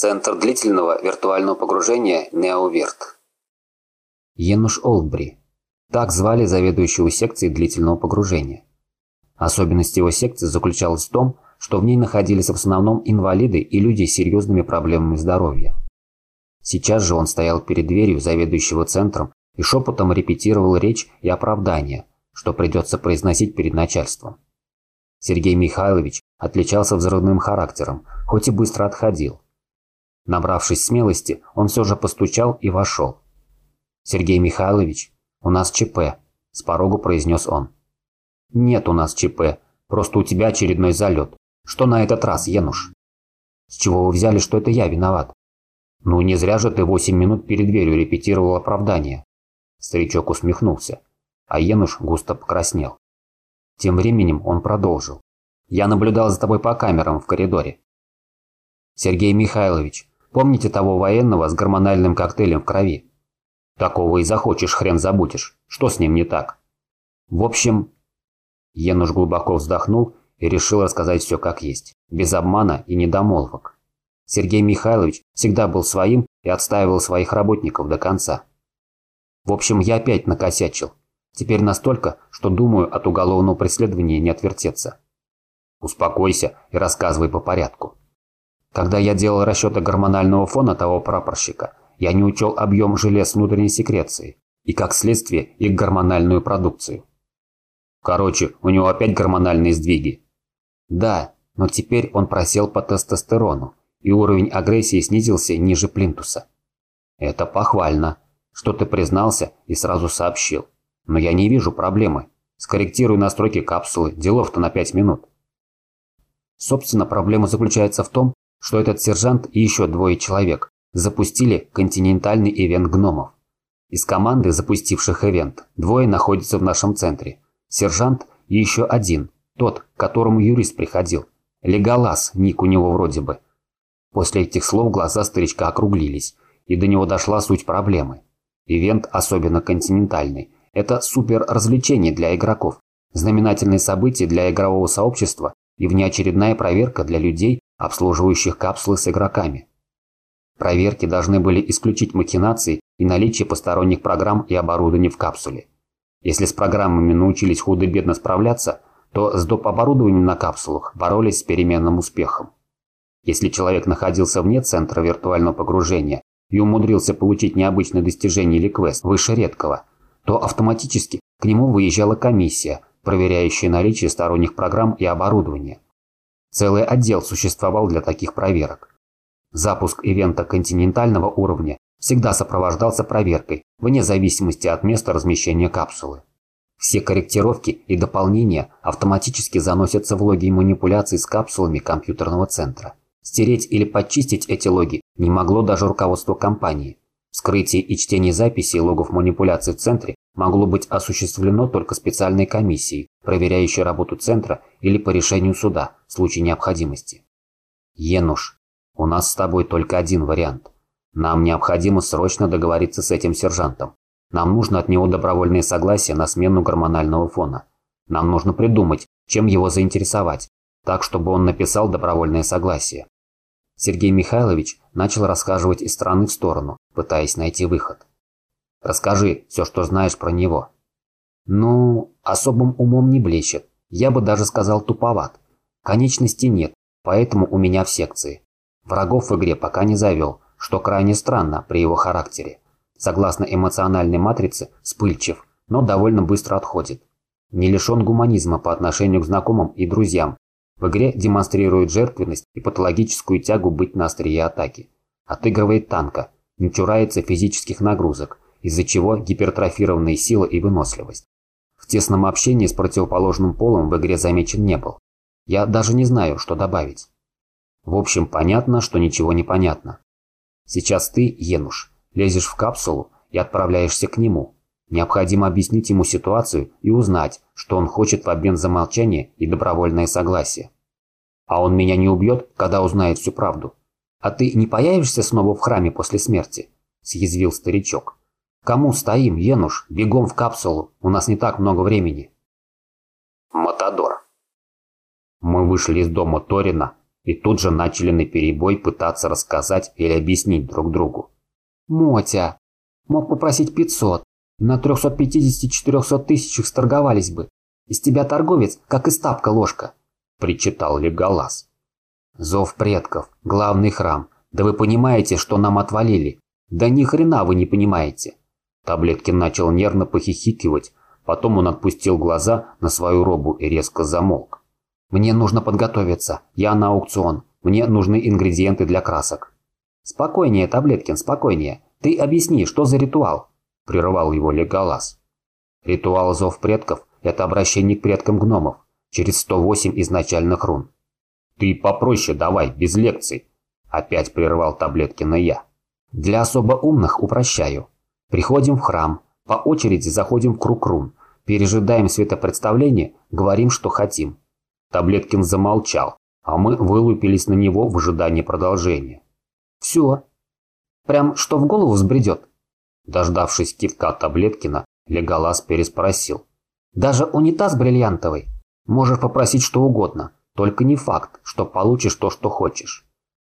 Центр длительного виртуального погружения Неоверт. Енуш Олдбри. Так звали заведующего секцией длительного погружения. Особенность его секции заключалась в том, что в ней находились в основном инвалиды и люди с серьезными проблемами здоровья. Сейчас же он стоял перед дверью заведующего центром и шепотом репетировал речь и оправдание, что придется произносить перед начальством. Сергей Михайлович отличался взрывным характером, хоть и быстро отходил. Набравшись смелости, он все же постучал и вошел. «Сергей Михайлович, у нас ЧП», – с порогу произнес он. «Нет у нас ЧП, просто у тебя очередной залет. Что на этот раз, Януш?» «С чего вы взяли, что это я виноват?» «Ну не зря же ты восемь минут перед дверью репетировал оправдание». Старичок усмехнулся, а Януш густо покраснел. Тем временем он продолжил. «Я наблюдал за тобой по камерам в коридоре. Сергей Михайлович, Помните того военного с гормональным коктейлем в крови? Такого и захочешь, хрен забудешь. Что с ним не так? В общем, Януш глубоко вздохнул и решил рассказать все как есть, без обмана и недомолвок. Сергей Михайлович всегда был своим и отстаивал своих работников до конца. В общем, я опять накосячил. Теперь настолько, что думаю от уголовного преследования не отвертеться. Успокойся и рассказывай по порядку. Когда я делал расчеты гормонального фона того прапорщика, я не учел объем желез внутренней секреции и, как следствие, их гормональную продукцию. Короче, у него опять гормональные сдвиги. Да, но теперь он просел по тестостерону, и уровень агрессии снизился ниже плинтуса. Это похвально, что ты признался и сразу сообщил. Но я не вижу проблемы. Скорректируй настройки капсулы, делов-то на 5 минут. Собственно, проблема заключается в том, что этот сержант и еще двое человек запустили континентальный ивент гномов. Из команды, запустивших ивент, двое находятся в нашем центре. Сержант и еще один, тот, к которому юрист приходил. Леголас, ник у него вроде бы. После этих слов глаза старичка округлились, и до него дошла суть проблемы. Ивент, особенно континентальный, это супер развлечение для игроков, знаменательное событие для игрового сообщества и внеочередная проверка для людей, обслуживающих капсулы с игроками. Проверки должны были исключить махинации и наличие посторонних программ и оборудования в капсуле. Если с программами научились худо-бедно справляться, то с доп. оборудованием на капсулах боролись с переменным успехом. Если человек находился вне центра виртуального погружения и умудрился получить необычное достижение или квест выше редкого, то автоматически к нему выезжала комиссия, проверяющая наличие сторонних программ и оборудования. Целый отдел существовал для таких проверок. Запуск ивента континентального уровня всегда сопровождался проверкой, вне зависимости от места размещения капсулы. Все корректировки и дополнения автоматически заносятся в логи манипуляций с капсулами компьютерного центра. Стереть или подчистить эти логи не могло даже руководство компании. Вскрытие и чтение записей логов манипуляций в центре могло быть осуществлено только специальной комиссией, проверяющей работу центра или по решению суда в случае необходимости. Енуш, у нас с тобой только один вариант. Нам необходимо срочно договориться с этим сержантом. Нам нужно от него добровольное согласие на смену гормонального фона. Нам нужно придумать, чем его заинтересовать, так, чтобы он написал добровольное согласие. Сергей Михайлович начал расхаживать из стороны в сторону, пытаясь найти выход. Расскажи все, что знаешь про него». «Ну, особым умом не блещет. Я бы даже сказал туповат. Конечностей нет, поэтому у меня в секции. Врагов в игре пока не завел, что крайне странно при его характере. Согласно эмоциональной матрице, вспыльчив, но довольно быстро отходит. Не лишен гуманизма по отношению к знакомым и друзьям. В игре демонстрирует жертвенность и патологическую тягу быть на острие атаки. Отыгрывает танка, не чурается физических нагрузок, из-за чего гипертрофированные сила и выносливость. В тесном общении с противоположным полом в игре замечен не был. Я даже не знаю, что добавить. В общем, понятно, что ничего не понятно. Сейчас ты, Енуш, лезешь в капсулу и отправляешься к нему. Необходимо объяснить ему ситуацию и узнать, что он хочет в обмен за молчание и добровольное согласие. А он меня не убьет, когда узнает всю правду. А ты не появишься снова в храме после смерти? Съязвил старичок. «Кому стоим, Енуш? Бегом в капсулу, у нас не так много времени». Матадор. Мы вышли из дома Торина и тут же начали наперебой пытаться рассказать или объяснить друг другу. «Мотя, мог попросить 500, на 350-400 тысячах сторговались бы. Из тебя торговец, как из тапка ложка», – причитал Леголас. «Зов предков, главный храм. Да вы понимаете, что нам отвалили? Да ни хрена вы не понимаете». Таблеткин начал нервно похихикивать, потом он отпустил глаза на свою робу и резко замолк. «Мне нужно подготовиться. Я на аукцион. Мне нужны ингредиенты для красок». «Спокойнее, Таблеткин, спокойнее. Ты объясни, что за ритуал?» – прерывал его Леголас. «Ритуал зов предков – это обращение к предкам гномов через 108 изначальных рун. «Ты попроще давай, без лекций», – опять прервал Таблеткина я. «Для особо умных упрощаю. Приходим в храм, по очереди заходим в круг рун, пережидаем светопредставление, говорим, что хотим». Таблеткин замолчал, а мы вылупились на него в ожидании продолжения. «Все. Прям что в голову взбредет?» Дождавшись кивка Таблеткина, Леголас переспросил. «Даже унитаз бриллиантовый. Можешь попросить что угодно. Только не факт, что получишь то, что хочешь.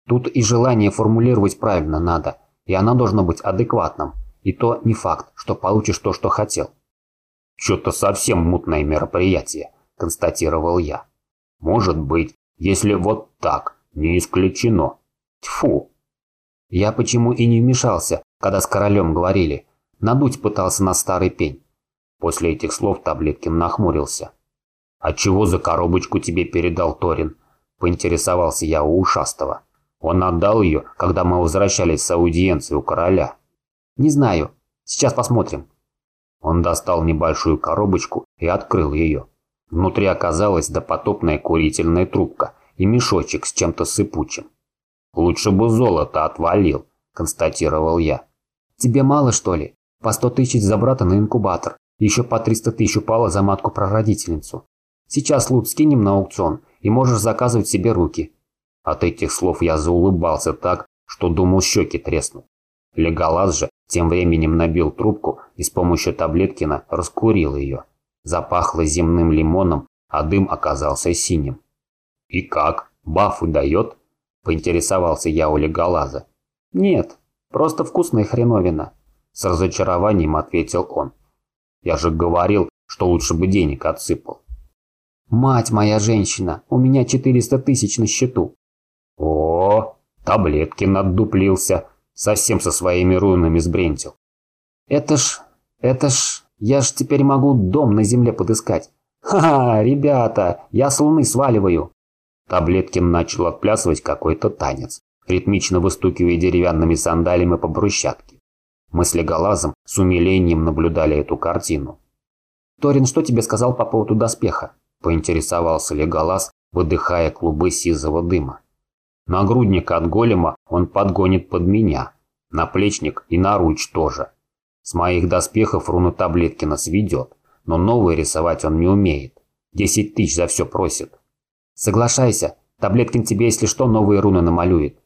Тут и желание формулировать правильно надо, и оно должно быть адекватным. И то не факт, что получишь то, что хотел. «Что-то совсем мутное мероприятие», – констатировал я. «Может быть, если вот так, не исключено. Тьфу!» Я почему и не вмешался, когда с королем говорили. Надуть пытался на старый пень. После этих слов Таблеткин нахмурился. «А чего за коробочку тебе передал Торин?» – поинтересовался я у ушастого. «Он отдал ее, когда мы возвращались с аудиенции у короля». «Не знаю. Сейчас посмотрим». Он достал небольшую коробочку и открыл ее. Внутри оказалась допотопная курительная трубка и мешочек с чем-то сыпучим. «Лучше бы золото отвалил», – констатировал я. «Тебе мало, что ли? По сто тысяч за брата на инкубатор. Еще по триста тысяч упало за матку-прародительницу. Сейчас лут скинем на аукцион, и можешь заказывать себе руки». От этих слов я заулыбался так, что думал щеки треснут. Леголаз же тем временем набил трубку и с помощью таблеткина раскурил ее. Запахло земным лимоном, а дым оказался синим. «И как? Бафы дает?» – поинтересовался я у Леголаза. «Нет, просто вкусная хреновина», – с разочарованием ответил он. «Я же говорил, что лучше бы денег отсыпал». «Мать моя женщина, у меня 400 тысяч на счету». «О, таблетки надуплился, совсем со своими рунами сбрентил». «Это ж, это ж, я ж теперь могу дом на земле подыскать. Ха-ха, ребята, я с луны сваливаю». Таблеткин начал отплясывать какой-то танец, ритмично выстукивая деревянными сандалями по брусчатке. Мы с Леголазом с умилением наблюдали эту картину. «Торин, что тебе сказал по поводу доспеха?» поинтересовался Леголас, выдыхая клубы сизого дыма. Нагрудник от голема он подгонит под меня, наплечник и наруч тоже. С моих доспехов руну Таблеткина сведет, но новые рисовать он не умеет. Десять тысяч за все просит. Соглашайся, Таблеткин тебе, если что, новые руны намалюет.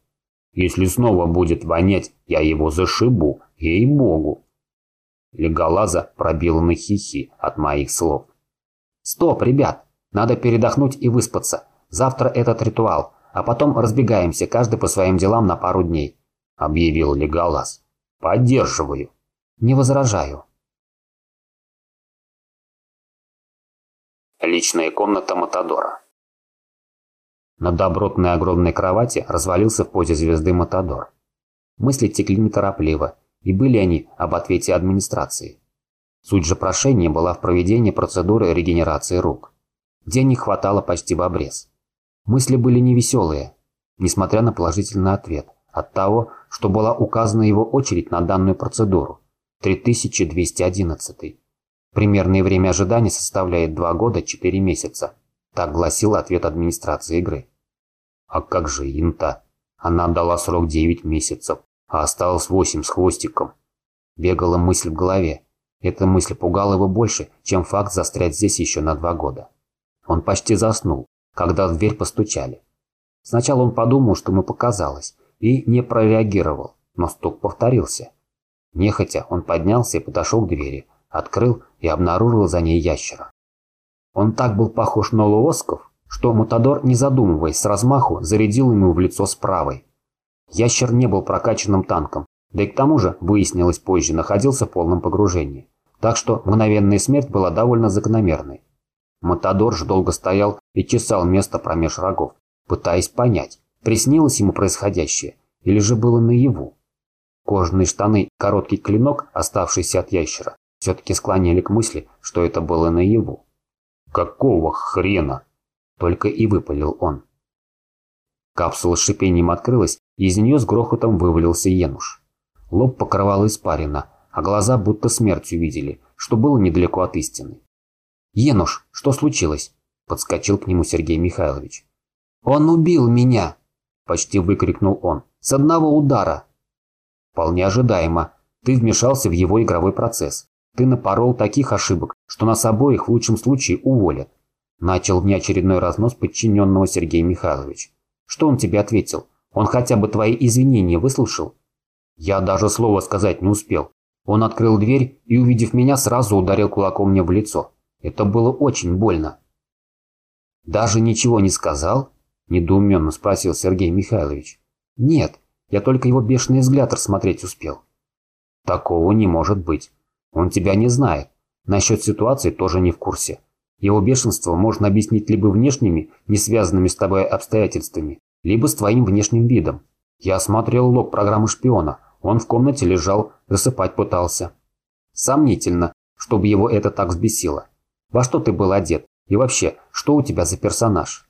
Если снова будет вонять, я его зашибу, ей-богу. Леголаза пробила на хихи от моих слов. Стоп, ребят, надо передохнуть и выспаться. Завтра этот ритуал, а потом разбегаемся, каждый по своим делам на пару дней», – объявил Леголас. «Поддерживаю». «Не возражаю». Личная комната Матадора. На добротной огромной кровати развалился в позе звезды Матадор. Мысли текли неторопливо, и были они об ответе администрации. Суть же прошения была в проведении процедуры регенерации рук. Денег хватало почти в обрез. Мысли были невеселые, несмотря на положительный ответ от того, что была указана его очередь на данную процедуру – 3211. Примерное время ожидания составляет 2 года 4 месяца. Так гласил ответ администрации игры. А как же Инта? Она дала срок 9 месяцев, а осталось 8 с хвостиком. Бегала мысль в голове. Эта мысль пугала его больше, чем факт застрять здесь еще на 2 года. Он почти заснул, когда в дверь постучали. Сначала он подумал, что ему показалось, и не прореагировал, но стук повторился. Нехотя он поднялся и подошел к двери, открыл и обнаружил за ней ящера. Он так был похож на Луосков, что Мутадор, не задумываясь, с размаху зарядил ему в лицо с правой. Ящер не был прокачанным танком, да и к тому же, выяснилось позже, находился в полном погружении. Так что мгновенная смерть была довольно закономерной. Матадор же долго стоял и чесал место промеж рогов, пытаясь понять, приснилось ему происходящее или же было наяву. Кожаные штаны и короткий клинок, оставшийся от ящера, все-таки склоняли к мысли, что это было наяву. «Какого хрена?» – только и выпалил он. Капсула с шипением открылась, и из нее с грохотом вывалился Енуш. Лоб покрывал испарина, а глаза будто смерть увидели, что было недалеко от истины. «Енуш, что случилось?» – подскочил к нему Сергей Михайлович. «Он убил меня!» – почти выкрикнул он. «С одного удара!» «Вполне ожидаемо. Ты вмешался в его игровой процесс. Ты напорол таких ошибок, что нас обоих в лучшем случае уволят». Начал внеочередной разнос подчиненного Сергей Михайлович. «Что он тебе ответил? Он хотя бы твои извинения выслушал?» Я даже слова сказать не успел. Он открыл дверь и, увидев меня, сразу ударил кулаком мне в лицо. Это было очень больно. «Даже ничего не сказал?» – недоуменно спросил Сергей Михайлович. «Нет, я только его бешеный взгляд рассмотреть успел». «Такого не может быть. Он тебя не знает. Насчет ситуации тоже не в курсе. Его бешенство можно объяснить либо внешними, не связанными с тобой обстоятельствами, либо с твоим внешним видом. Я осмотрел лог программы шпиона. Он в комнате лежал, засыпать пытался. Сомнительно, чтобы его это так взбесило. Во что ты был одет? И вообще, что у тебя за персонаж?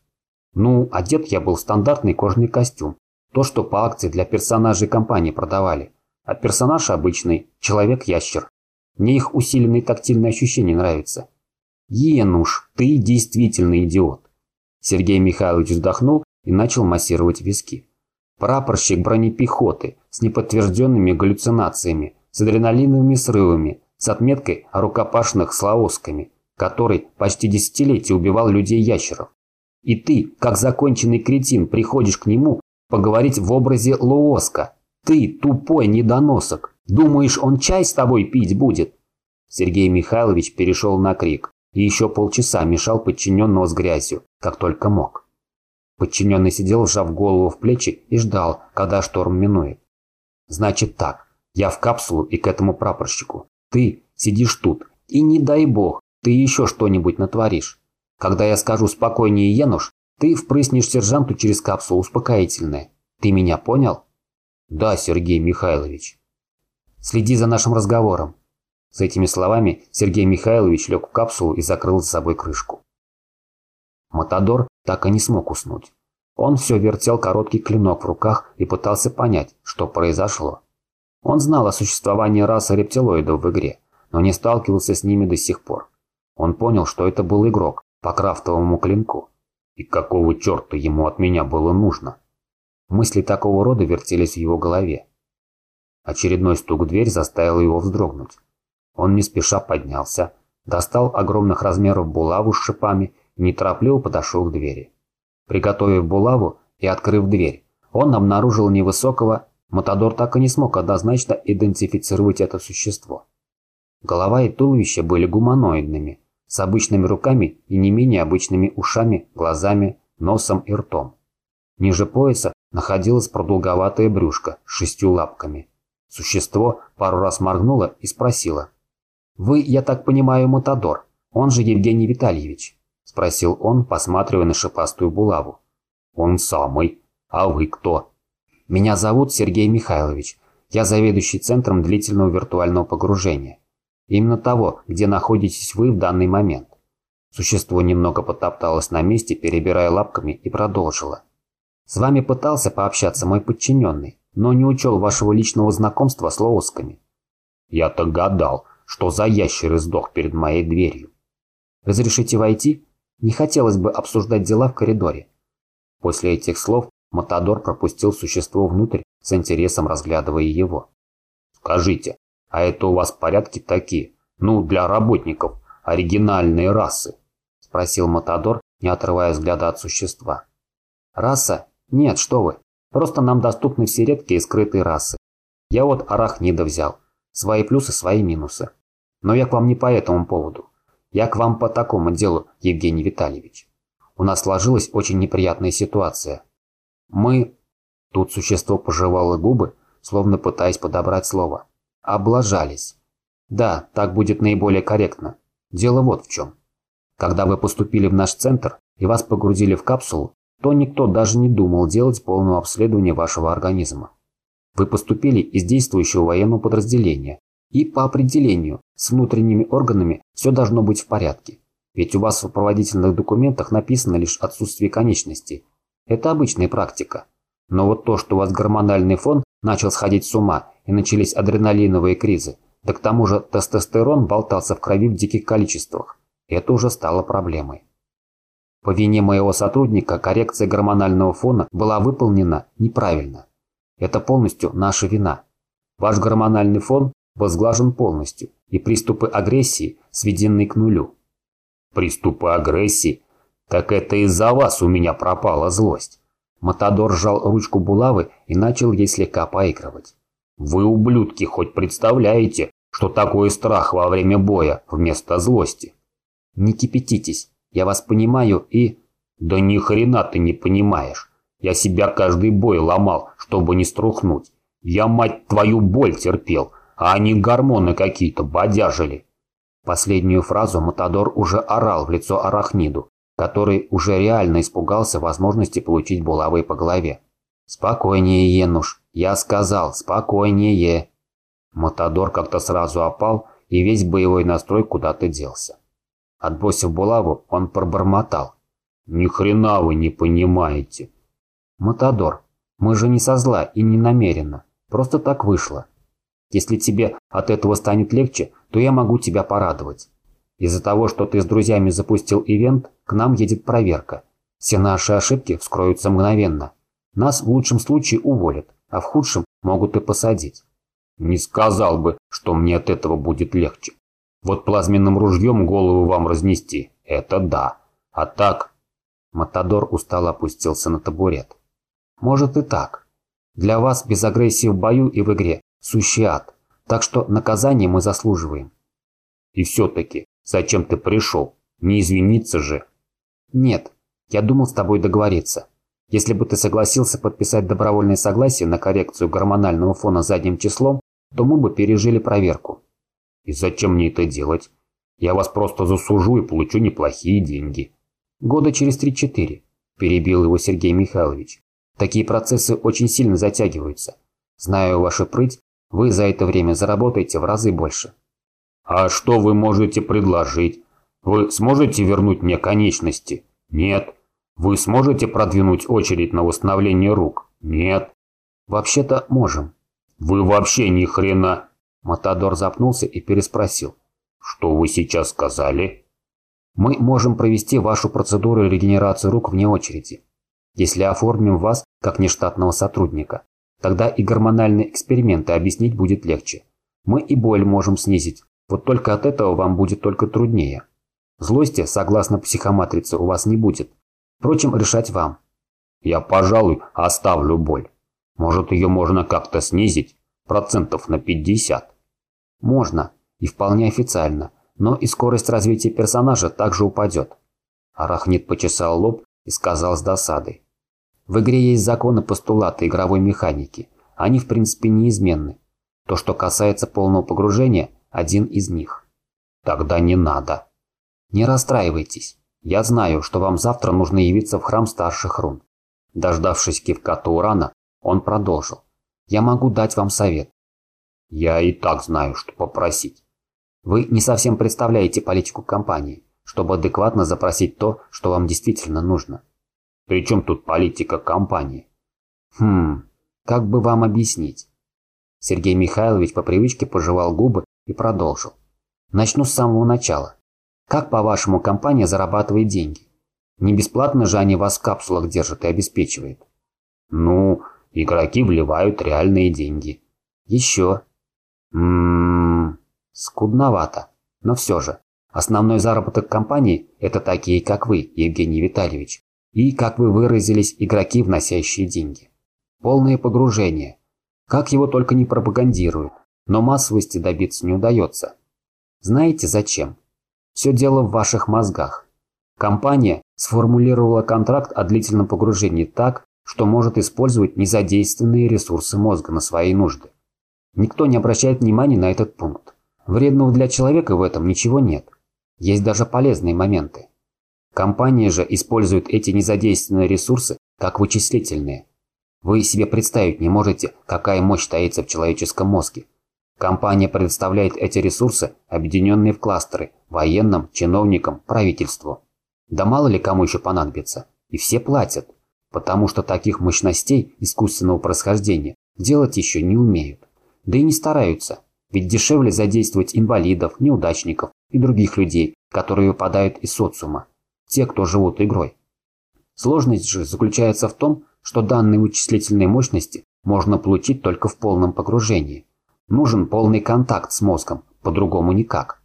Ну, одет я был в стандартный кожаный костюм. То, что по акции для персонажей компании продавали. А персонаж обычный, человек-ящер. Мне их усиленные тактильные ощущения нравятся. Енуш, ты действительно идиот. Сергей Михайлович вздохнул и начал массировать виски. Прапорщик бронепехоты с неподтвержденными галлюцинациями, с адреналиновыми срывами, с отметкой о рукопашных с лаосками, который почти десятилетие убивал людей-ящеров. И ты, как законченный кретин, приходишь к нему поговорить в образе Лооска. Ты, тупой недоносок, думаешь, он чай с тобой пить будет? Сергей Михайлович перешел на крик и еще полчаса мешал подчиненного с грязью, как только мог. Подчиненный сидел, сжав голову в плечи и ждал, когда шторм минует. Значит так, я в капсулу и к этому прапорщику. Ты сидишь тут, и не дай бог, ты еще что-нибудь натворишь. Когда я скажу спокойнее, Януш, ты впрыснешь сержанту через капсулу успокоительное. Ты меня понял? Да, Сергей Михайлович. Следи за нашим разговором. С этими словами Сергей Михайлович лег в капсулу и закрыл за собой крышку. Матадор так и не смог уснуть. Он все вертел короткий клинок в руках и пытался понять, что произошло. Он знал о существовании расы рептилоидов в игре, но не сталкивался с ними до сих пор. Он понял, что это был игрок по крафтовому клинку. И какого черта ему от меня было нужно? Мысли такого рода вертелись в его голове. Очередной стук в дверь заставил его вздрогнуть. Он не спеша поднялся, достал огромных размеров булаву с шипами и неторопливо подошел к двери. Приготовив булаву и открыв дверь, он обнаружил невысокого, Матадор так и не смог однозначно идентифицировать это существо. Голова и туловище были гуманоидными, с обычными руками и не менее обычными ушами, глазами, носом и ртом. Ниже пояса находилось продолговатое брюшко с шестью лапками. Существо пару раз моргнуло и спросило. «Вы, я так понимаю, Матадор, он же Евгений Витальевич?» – спросил он, посматривая на шипастую булаву. «Он самый. А вы кто?» «Меня зовут Сергей Михайлович. Я заведующий центром длительного виртуального погружения. Именно того, где находитесь вы в данный момент. Существо немного потопталось на месте, перебирая лапками, и продолжило. С вами пытался пообщаться мой подчиненный, но не учел вашего личного знакомства с лоусками. Я-то гадал, что за ящер издох перед моей дверью. Разрешите войти? Не хотелось бы обсуждать дела в коридоре. После этих слов Матадор пропустил существо внутрь, с интересом разглядывая его. «Скажите, а это у вас порядки такие, ну, для работников, оригинальные расы? Спросил Матадор, не отрывая взгляда от существа. Раса? Нет, что вы. Просто нам доступны все редкие и скрытые расы. Я вот арахнида взял. Свои плюсы, свои минусы. Но я к вам не по этому поводу. Я к вам по такому делу, Евгений Витальевич. У нас сложилась очень неприятная ситуация. Мы... Тут существо пожевало губы, словно пытаясь подобрать слово. Облажались. Да, так будет наиболее корректно. Дело вот в чем. Когда вы поступили в наш центр и вас погрузили в капсулу, то никто даже не думал делать полное обследование вашего организма. Вы поступили из действующего военного подразделения, и по определению с внутренними органами все должно быть в порядке. Ведь у вас в сопроводительных документах написано лишь отсутствие конечностей. Это обычная практика. Но вот то, что у вас гормональный фон начал сходить с ума и начались адреналиновые кризы, да к тому же тестостерон болтался в крови в диких количествах, это уже стало проблемой. По вине моего сотрудника коррекция гормонального фона была выполнена неправильно. Это полностью наша вина. Ваш гормональный фон возглажен полностью, и приступы агрессии сведены к нулю. Приступы агрессии? Так это из-за вас у меня пропала злость. Матадор сжал ручку булавы и начал ей слегка поигрывать. Вы, ублюдки, хоть представляете, что такое страх во время боя вместо злости? Не кипятитесь, я вас понимаю и... Да ни хрена ты не понимаешь. Я себя каждый бой ломал, чтобы не струхнуть. Я, мать твою, боль терпел, а они гормоны какие-то бодяжили. Последнюю фразу Матадор уже орал в лицо Арахниду, который уже реально испугался возможности получить булавой по голове. «Спокойнее, Енуш, я сказал, спокойнее!» Матадор как-то сразу опал, и весь боевой настрой куда-то делся. Отбросив булаву, он пробормотал. «Ни хрена вы не понимаете!» «Матадор, мы же не со зла и не намеренно, просто так вышло. Если тебе от этого станет легче, то я могу тебя порадовать. Из-за того, что ты с друзьями запустил ивент, к нам едет проверка. Все наши ошибки вскроются мгновенно. Нас в лучшем случае уволят, а в худшем могут и посадить. Не сказал бы, что мне от этого будет легче. Вот плазменным ружьем голову вам разнести – это да. А так... Матадор устало опустился на табурет. Может и так. Для вас без агрессии в бою и в игре сущий ад. Так что наказание мы заслуживаем. И все-таки, зачем ты пришел? Не извиниться же. Нет, я думал с тобой договориться. Если бы ты согласился подписать добровольное согласие на коррекцию гормонального фона задним числом, то мы бы пережили проверку. И зачем мне это делать? Я вас просто засужу и получу неплохие деньги. Года через 3-4, перебил его Сергей Михайлович. Такие процессы очень сильно затягиваются. Знаю вашу прыть, вы за это время заработаете в разы больше. А что вы можете предложить? Вы сможете вернуть мне конечности? Нет. Вы сможете продвинуть очередь на восстановление рук? Нет. Вообще-то можем. Вы вообще ни хрена... Матадор запнулся и переспросил. Что вы сейчас сказали? Мы можем провести вашу процедуру регенерации рук вне очереди, если оформим вас как нештатного сотрудника. Тогда и гормональные эксперименты объяснить будет легче. Мы и боль можем снизить, вот только от этого вам будет только труднее. Злости, согласно психоматрице, у вас не будет. Впрочем, решать вам. Я, пожалуй, оставлю боль. Может, ее можно как-то снизить? Процентов на 50. Можно, и вполне официально, но и скорость развития персонажа также упадет. Арахнит почесал лоб и сказал с досадой. В игре есть законы постулаты игровой механики. Они в принципе неизменны. То, что касается полного погружения, один из них. Тогда не надо. Не расстраивайтесь. Я знаю, что вам завтра нужно явиться в храм старших рун. Дождавшись кивка Таурана, он продолжил. Я могу дать вам совет. Я и так знаю, что попросить. Вы не совсем представляете политику компании, чтобы адекватно запросить то, что вам действительно нужно. При чем тут политика компании? Хм, как бы вам объяснить? Сергей Михайлович по привычке пожевал губы и продолжил. Начну с самого начала. Как, по-вашему, компания зарабатывает деньги? Не бесплатно же они вас в капсулах держат и обеспечивают. Ну, игроки вливают реальные деньги. Еще. Ммм, скудновато. Но все же, основной заработок компании – это такие, как вы, Евгений Витальевич и, как вы выразились, игроки, вносящие деньги. Полное погружение. Как его только не пропагандируют, но массовости добиться не удается. Знаете зачем? Все дело в ваших мозгах. Компания сформулировала контракт о длительном погружении так, что может использовать незадействованные ресурсы мозга на свои нужды. Никто не обращает внимания на этот пункт. Вредного для человека в этом ничего нет. Есть даже полезные моменты. Компания же использует эти незадействованные ресурсы как вычислительные. Вы себе представить не можете, какая мощь таится в человеческом мозге. Компания предоставляет эти ресурсы, объединенные в кластеры, военным, чиновникам, правительству. Да мало ли кому еще понадобится. И все платят, потому что таких мощностей искусственного происхождения делать еще не умеют. Да и не стараются, ведь дешевле задействовать инвалидов, неудачников и других людей, которые выпадают из социума, те, кто живут игрой. Сложность же заключается в том, что данные вычислительные мощности можно получить только в полном погружении. Нужен полный контакт с мозгом, по-другому никак.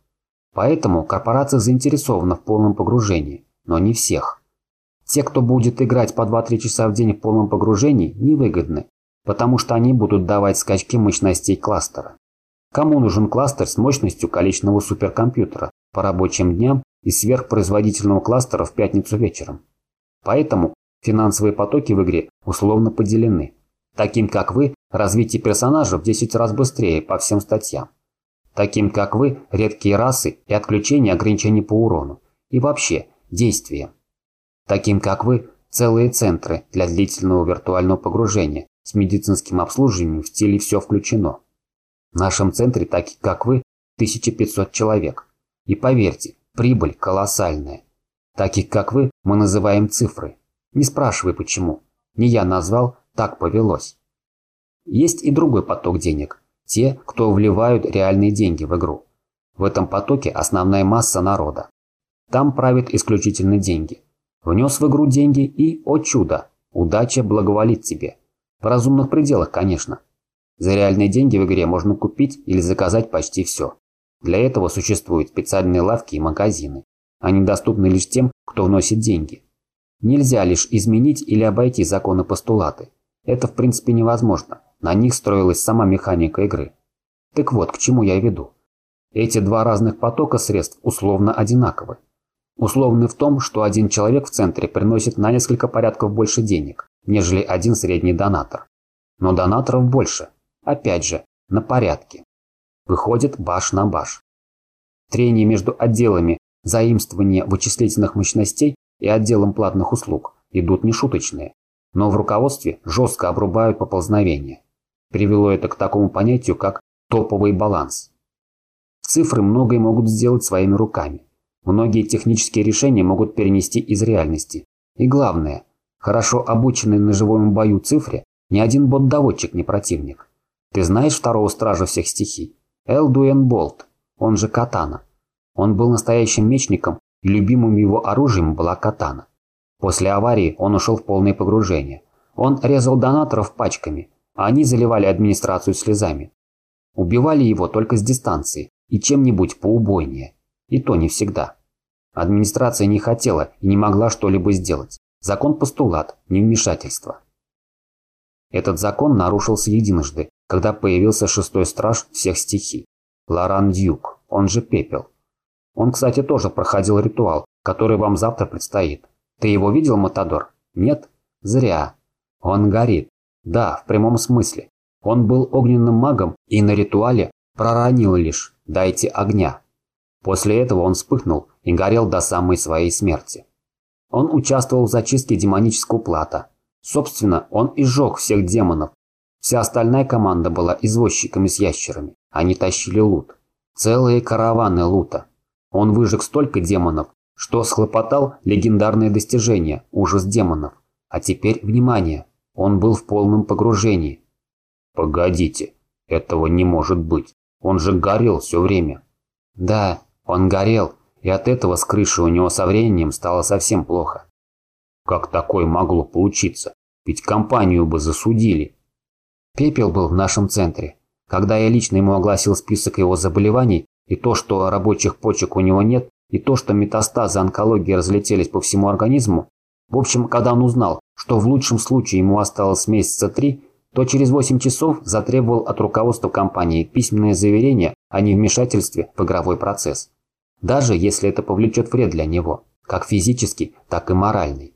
Поэтому корпорация заинтересована в полном погружении, но не всех. Те, кто будет играть по 2-3 часа в день в полном погружении, невыгодны, потому что они будут давать скачки мощностей кластера. Кому нужен кластер с мощностью количественного суперкомпьютера по рабочим дням и сверхпроизводительного кластера в пятницу вечером? Поэтому финансовые потоки в игре условно поделены. Таким как вы, развитие персонажа в 10 раз быстрее по всем статьям. Таким как вы, редкие расы и отключение ограничений по урону. И вообще, действия. Таким как вы, целые центры для длительного виртуального погружения с медицинским обслуживанием в стиле «все включено». В нашем центре, таких как вы, 1500 человек. И поверьте, прибыль колоссальная. Таких как вы мы называем цифры. Не спрашивай почему. Не я назвал, так повелось. Есть и другой поток денег. Те, кто вливают реальные деньги в игру. В этом потоке основная масса народа. Там правят исключительно деньги. Внес в игру деньги и, о чудо, удача благоволит тебе. В разумных пределах, конечно. За реальные деньги в игре можно купить или заказать почти все. Для этого существуют специальные лавки и магазины. Они доступны лишь тем, кто вносит деньги. Нельзя лишь изменить или обойти законы постулаты. Это в принципе невозможно. На них строилась сама механика игры. Так вот, к чему я веду. Эти два разных потока средств условно одинаковы. Условны в том, что один человек в центре приносит на несколько порядков больше денег, нежели один средний донатор. Но донаторов больше, Опять же, на порядке. Выходит баш на баш. Трение между отделами заимствования вычислительных мощностей и отделом платных услуг идут нешуточные, но в руководстве жестко обрубают поползновения. Привело это к такому понятию, как топовый баланс. Цифры многое могут сделать своими руками. Многие технические решения могут перенести из реальности. И главное, хорошо обученный на живом бою цифре ни один бот-доводчик не противник. Ты знаешь второго стража всех стихий? Элдуэн Болт, он же Катана. Он был настоящим мечником, и любимым его оружием была Катана. После аварии он ушел в полное погружение. Он резал донаторов пачками, а они заливали администрацию слезами. Убивали его только с дистанции и чем-нибудь поубойнее. И то не всегда. Администрация не хотела и не могла что-либо сделать. Закон постулат, не вмешательство. Этот закон нарушился единожды, когда появился шестой страж всех стихий. Лоран Дьюк, он же Пепел. Он, кстати, тоже проходил ритуал, который вам завтра предстоит. Ты его видел, Матадор? Нет? Зря. Он горит. Да, в прямом смысле. Он был огненным магом и на ритуале проронил лишь «дайте огня». После этого он вспыхнул и горел до самой своей смерти. Он участвовал в зачистке демонического плата. Собственно, он и сжег всех демонов, Вся остальная команда была извозчиками с ящерами. Они тащили лут. Целые караваны лута. Он выжег столько демонов, что схлопотал легендарное достижение – ужас демонов. А теперь, внимание, он был в полном погружении. Погодите, этого не может быть. Он же горел все время. Да, он горел, и от этого с крыши у него со временем стало совсем плохо. Как такое могло получиться? Ведь компанию бы засудили. Пепел был в нашем центре. Когда я лично ему огласил список его заболеваний, и то, что рабочих почек у него нет, и то, что метастазы онкологии разлетелись по всему организму, в общем, когда он узнал, что в лучшем случае ему осталось месяца три, то через 8 часов затребовал от руководства компании письменное заверение о невмешательстве в игровой процесс. Даже если это повлечет вред для него. как физический, так и моральный.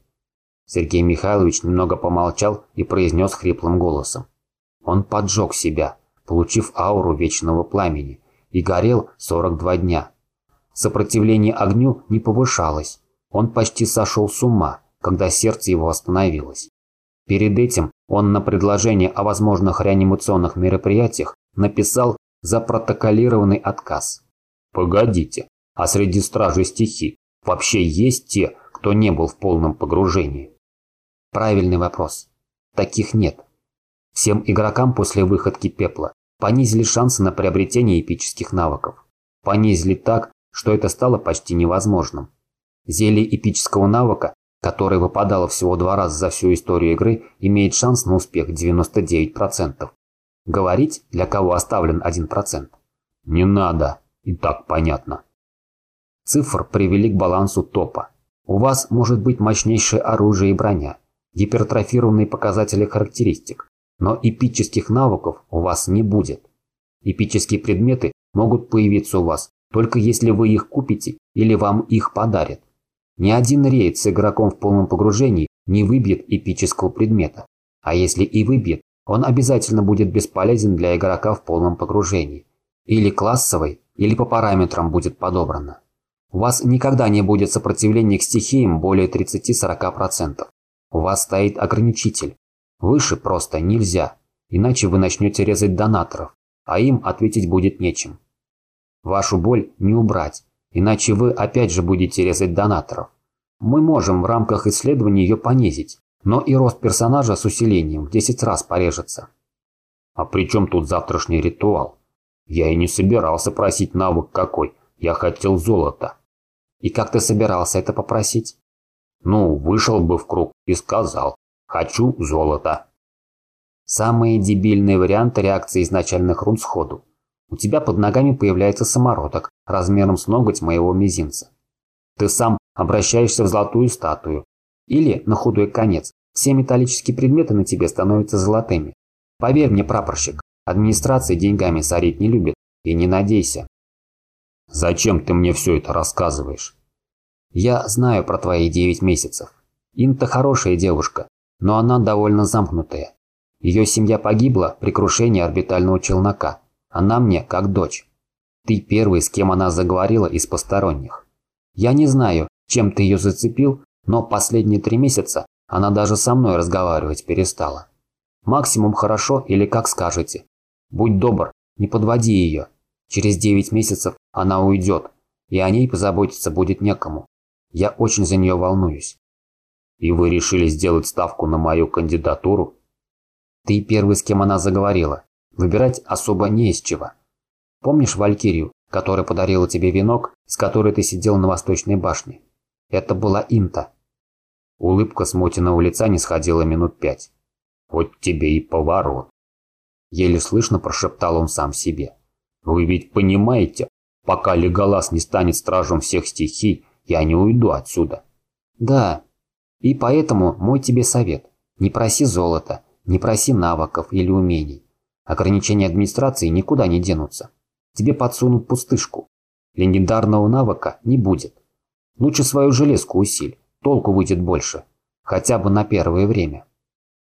Сергей Михайлович немного помолчал и произнес хриплым голосом. Он поджег себя, получив ауру вечного пламени, и горел 42 дня. Сопротивление огню не повышалось. Он почти сошел с ума, когда сердце его остановилось. Перед этим он на предложение о возможных реанимационных мероприятиях написал запротоколированный отказ. Погодите, а среди стражей стихи вообще есть те, кто не был в полном погружении? Правильный вопрос. Таких нет. Всем игрокам после выходки пепла понизили шансы на приобретение эпических навыков. Понизили так, что это стало почти невозможным. Зелье эпического навыка, которое выпадало всего два раза за всю историю игры, имеет шанс на успех 99%. Говорить, для кого оставлен 1%? Не надо, и так понятно. Цифр привели к балансу топа. У вас может быть мощнейшее оружие и броня, гипертрофированные показатели характеристик, но эпических навыков у вас не будет. Эпические предметы могут появиться у вас, только если вы их купите или вам их подарят. Ни один рейд с игроком в полном погружении не выбьет эпического предмета, а если и выбьет, он обязательно будет бесполезен для игрока в полном погружении. Или классовый, или по параметрам будет подобрано. У вас никогда не будет сопротивления к стихиям более 30-40%. У вас стоит ограничитель. Выше просто нельзя, иначе вы начнете резать донаторов, а им ответить будет нечем. Вашу боль не убрать, иначе вы опять же будете резать донаторов. Мы можем в рамках исследования ее понизить, но и рост персонажа с усилением в 10 раз порежется. А при чем тут завтрашний ритуал? Я и не собирался просить навык какой, я хотел золото. И как ты собирался это попросить? Ну, вышел бы в круг и сказал «Хочу золото». Самые дебильные варианты реакции изначальных рун сходу. У тебя под ногами появляется самородок размером с ноготь моего мизинца. Ты сам обращаешься в золотую статую. Или, на худой конец, все металлические предметы на тебе становятся золотыми. Поверь мне, прапорщик, администрация деньгами сорить не любит. И не надейся. Зачем ты мне все это рассказываешь? Я знаю про твои девять месяцев. Инта хорошая девушка, но она довольно замкнутая. Ее семья погибла при крушении орбитального челнока. Она мне как дочь. Ты первый, с кем она заговорила из посторонних. Я не знаю, чем ты ее зацепил, но последние три месяца она даже со мной разговаривать перестала. Максимум хорошо или как скажете. Будь добр, не подводи ее. Через девять месяцев она уйдет, и о ней позаботиться будет некому. Я очень за нее волнуюсь. И вы решили сделать ставку на мою кандидатуру? Ты первый, с кем она заговорила. Выбирать особо не из чего. Помнишь Валькирию, которая подарила тебе венок, с которой ты сидел на восточной башне? Это была Инта. Улыбка с Мотиного лица не сходила минут пять. Вот тебе и поворот. Еле слышно прошептал он сам себе. Вы ведь понимаете, пока Леголас не станет стражем всех стихий, я не уйду отсюда. Да. И поэтому мой тебе совет. Не проси золота, не проси навыков или умений. Ограничения администрации никуда не денутся. Тебе подсунут пустышку. Легендарного навыка не будет. Лучше свою железку усиль, толку выйдет больше. Хотя бы на первое время.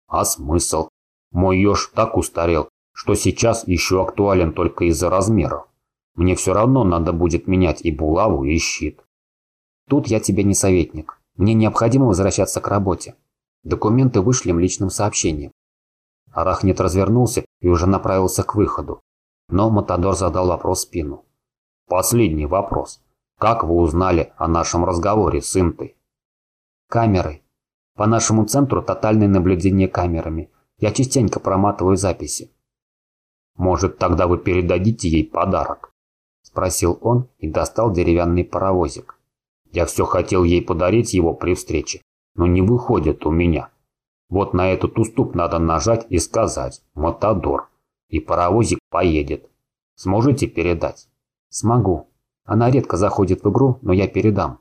А смысл? Мой еж так устарел, что сейчас еще актуален только из-за размеров. Мне все равно надо будет менять и булаву, и щит. Тут я тебе не советник. Мне необходимо возвращаться к работе. Документы вышлем личным сообщением. Арахнит развернулся и уже направился к выходу. Но Матадор задал вопрос спину. Последний вопрос. Как вы узнали о нашем разговоре с Интой? Камерой. По нашему центру тотальное наблюдение камерами. Я частенько проматываю записи. Может, тогда вы передадите ей подарок? Спросил он и достал деревянный паровозик. Я все хотел ей подарить его при встрече, но не выходит у меня. Вот на этот уступ надо нажать и сказать «Матадор», и паровозик поедет. Сможете передать? Смогу. Она редко заходит в игру, но я передам.